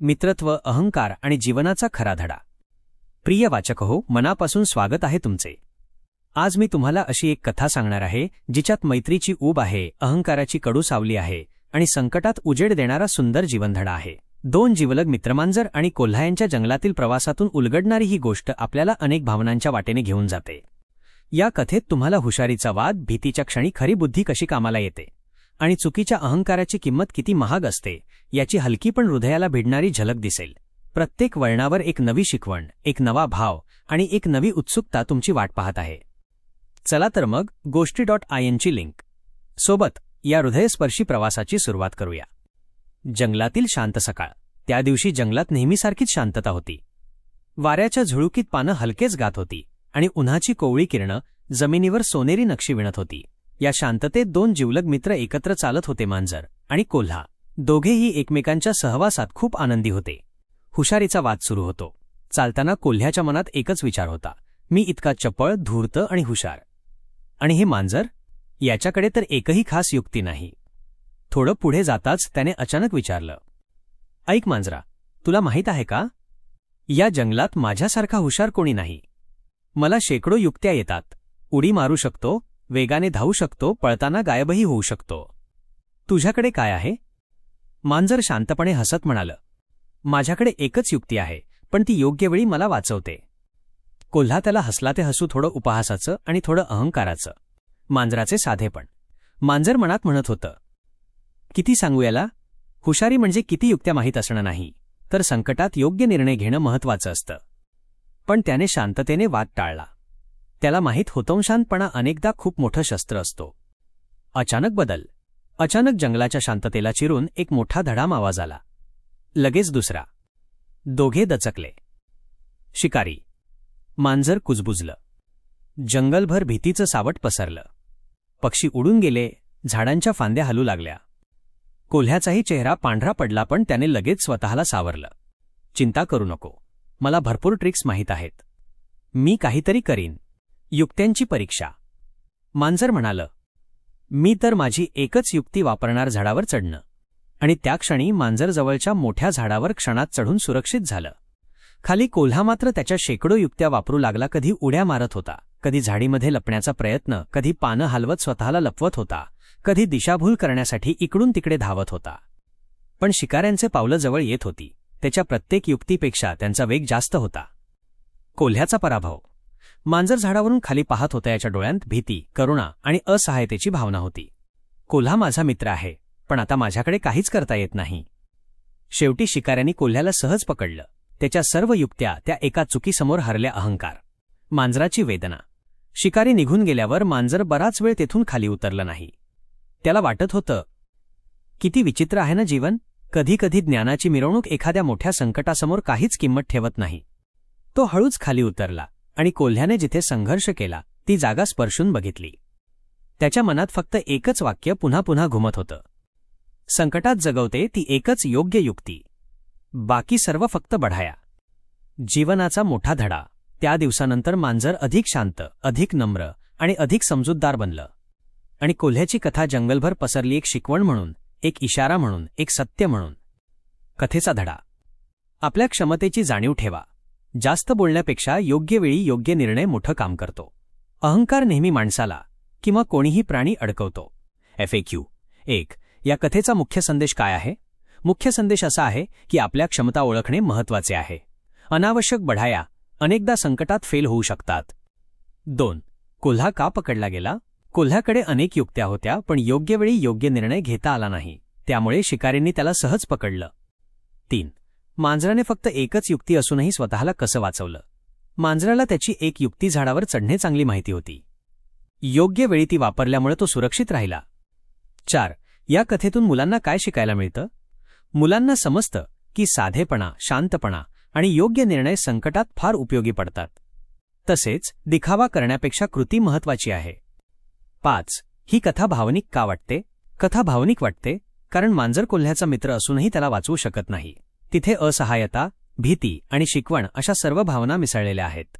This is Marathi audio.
मित्रत्व अहंकार आणि जीवनाचा खरा धडा. प्रिय वाचक हो मनापासून स्वागत आहे तुमचे. आज मी तुम्हाला अशी एक कथा सांगणार आहे जिच्यात मैत्रीची ऊब आहे अहंकाराची कडू सावली आहे आणि संकटात उजेड देणारा सुंदर जीवनधडा आहे. दोन जीवलग मित्रमांजर आणि कोल्हा यांच्या जंगलातील प्रवासातून उलगडणारी ही गोष्ट आपल्याला अनेक भावनांच्या वाटेने घेऊन जाते. या कथेत तुम्हाला हुशारीचा वाद भीतीच्या क्षणी खरी बुद्धी कशी कामाला येते? आणि चुकीच्या अहंकाराची किंमत किती महाग असते? याची हलकी पण हृदयाला भिडणारी झलक दिसेल. प्रत्येक वळणावर एक नवी शिकवण एक नवा भाव आणि एक नवी उत्सुकता तुमची वाट पाहत आहे. चला तर मग गोष्टी डॉट आय एनची लिंक. सोबत या हृदयस्पर्शी प्रवासाची सुरुवात करूया. जंगलातील शांत सकाळ. त्या दिवशी जंगलात नेहमीसारखीच शांतता होती. वाऱ्याच्या झुळुकीत पानं हलकेच गात होती आणि उन्हाची कोवळी किरणं जमिनीवर सोनेरी नक्षी विणत होती. या शांततेत दोन जिवलग मित्र एकत्र चालत होते मांजर आणि कोल्हा. दोघेही एकमेकांच्या सहवासात खूप आनंदी होते. हुशारीचा वाद सुरू होतो. चालताना कोल्ह्याच्या मनात एकच विचार होता. मी इतका चपळ धूर्त आणि हुशार. आणि हे मांजर? याच्याकडे तर एकही खास युक्ती नाही. थोडं पुढे जाताच त्याने अचानक विचारलं. ऐक मांजरा तुला माहीत आहे का? या जंगलात माझ्यासारखा हुशार कोणी नाही. मला शेकडो युक्त्या येतात. उडी मारू शकतो वेगाने धावू शकतो पळताना गायबही होऊ शकतो. तुझ्याकडे काय आहे? मांजर शांतपणे हसत म्हणालं माझ्याकडे एकच युक्ती आहे पण ती योग्य वेळी मला वाचवते. कोल्हा त्याला हसला ते हसू थोडं उपहासाचं आणि थोडं अहंकाराचं. मांजराचे साधेपण. मांजर मनात म्हणत होतं किती सांगू याला? हुशारी म्हणजे किती युक्त्या माहीत असणं नाही तर संकटात योग्य निर्णय घेणं महत्वाचं असतं. पण त्याने शांततेने वाद टाळला. त्याला माहीत होतंशांतपणा अनेकदा खूप मोठं शस्त्र असतो. अचानक बदल. अचानक जंगलाच्या शांततेला चिरून एक मोठा धडाम आवाज आला. लगेच दुसरा. दोघे दचकले. शिकारी. मांजर कुजबुजलं. जंगलभर भीतीचं सावट पसरलं. पक्षी उडून गेले झाडांच्या फांद्या हलू लागल्या. कोल्ह्याचाही चेहरा पांढरा पडला पण त्याने लगेच स्वतःला सावरलं. चिंता करू नको. मला भरपूर ट्रिक्स माहीत आहेत. मी काहीतरी करीन. युक्त्यांची परीक्षा. मांजर म्हणालं मी तर माझी एकच युक्ती वापरणार झाडावर चढणं. आणि त्या क्षणी मांजरजवळच्या मोठ्या झाडावर क्षणात चढून सुरक्षित झालं. खाली कोल्हा मात्र त्याच्या शेकडो युक्त्या वापरू लागला कधी उड्या मारत होता कधी झाडीमध्ये लपण्याचा प्रयत्न कधी पानं हलवत स्वतःला लपवत होता कधी दिशाभूल करण्यासाठी इकडून तिकडे धावत होता. पण शिकाऱ्यांचे पावलं जवळ येत होती. त्याच्या प्रत्येक युक्तीपेक्षा त्यांचा वेग जास्त होता. कोल्ह्याचा पराभव मांजर झाडावरून खाली पाहत होत्या याच्या डोळ्यांत भीती करुणा आणि असहायतेची भावना होती. कोल्हा माझा मित्र आहे पण आता माझ्याकडे काहीच करता येत नाही. शेवटी शिकाऱ्यांनी कोल्ह्याला सहज पकडलं. त्याच्या सर्व युक्त्या त्या एका चुकीसमोर हरल्या अहंकार. मांजराची वेदना. शिकारी निघून गेल्यावर मांजर बराच वेळ तेथून खाली उतरलं नाही. त्याला वाटत होतं किती विचित्र आहे ना जीवन. कधी कधी ज्ञानाची मिरवणूक एखाद्या मोठ्या संकटासमोर काहीच किंमत ठेवत नाही. तो हळूच खाली उतरला. आणि कोल्ह्याने जिथे संघर्ष केला ती जागा स्पर्शून बघितली. त्याच्या मनात फक्त एकच वाक्य पुन्हा पुन्हा घुमत होतं. संकटात जगवते ती एकच योग्य युक्ती. बाकी सर्व फक्त बढाया. जीवनाचा मोठा धडा. त्या दिवसानंतर मांजर अधिक शांत अधिक नम्र आणि अधिक समजूतदार बनलं. आणि कोल्ह्याची कथा जंगलभर पसरली एक शिकवण म्हणून एक इशारा म्हणून एक सत्य म्हणून. कथेचा धडा. आपल्या क्षमतेची जाणीव ठेवा. जास्त बोलण्यापेक्षा योग्य वेळी योग्य निर्णय मोठं काम करतो. अहंकार नेहमी माणसाला किंवा कोणीही प्राणी अडकवतो. एफ ए क्यू एक या कथेचा मुख्य संदेश काय आहे? मुख्य संदेश असा आहे की आपल्या क्षमता ओळखणे महत्त्वाचे आहे. अनावश्यक बढाया अनेकदा संकटात फेल होऊ शकतात. दोन कोल्हा का पकडला गेला? कोल्ह्याकडे अनेक युक्त्या होत्या पण योग्य वेळी योग्य निर्णय घेता आला नाही. त्यामुळे शिकारींनी त्याला सहज पकडलं. तीन मांजराने फक्त एकच युक्ती असूनही स्वतःला कसं वाचवलं? मांजराला त्याची एक युक्ती झाडावर चढणे चांगली माहिती होती. योग्य वेळी ती वापरल्यामुळे तो सुरक्षित राहिला. चार या कथेतून मुलांना काय शिकायला मिळतं? मुलांना समजतं की साधेपणा शांतपणा आणि योग्य निर्णय संकटात फार उपयोगी पडतात. तसेच दिखावा करण्यापेक्षा कृती महत्वाची आहे. पाच ही कथा भावनिक का वाटते? कथा भावनिक वाटते कारण मांजर कोल्ह्याचा मित्र असूनही त्याला वाचवू शकत नाही. तिथे असहायता भीती आणि शिकवण अशा सर्व भावना मिसळलेल्या आहेत.